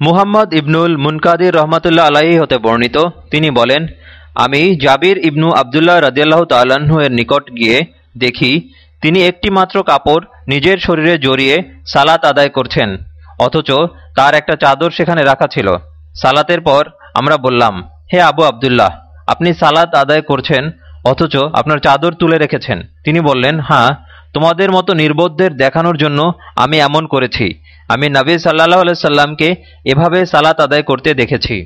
মুহাম্মদ ইবনুল Munkadir রহমতুল্লাহ আলাহি হতে বর্ণিত। তিনি বলেন, আমি জাবির ইবনু আবদুল্লাহ রদিয়াল্লাহ এর নিকট গিয়ে দেখি, তিনি একটি মাত্র কাপড় নিজের শরীরে জড়িয়ে সালাত আদায় করছেন, অথচ তার একটা চাদর সেখানে রাখা ছিল। সালাতের পর আমরা বললাম, হে আবু আবদুল্লাহ, আপনি সালাত আদায় করছেন, অথচ আপনার চাদর তুলে রেখেছেন। তিনি বললেন হ্যাঁ তোমাদের মতো নির্বোধদের দেখানোর জন্য আমি এমন করেছি। আমি নবী সাল্লাহ সাল্লামকে এভাবে সালাত আদায় করতে দেখেছি।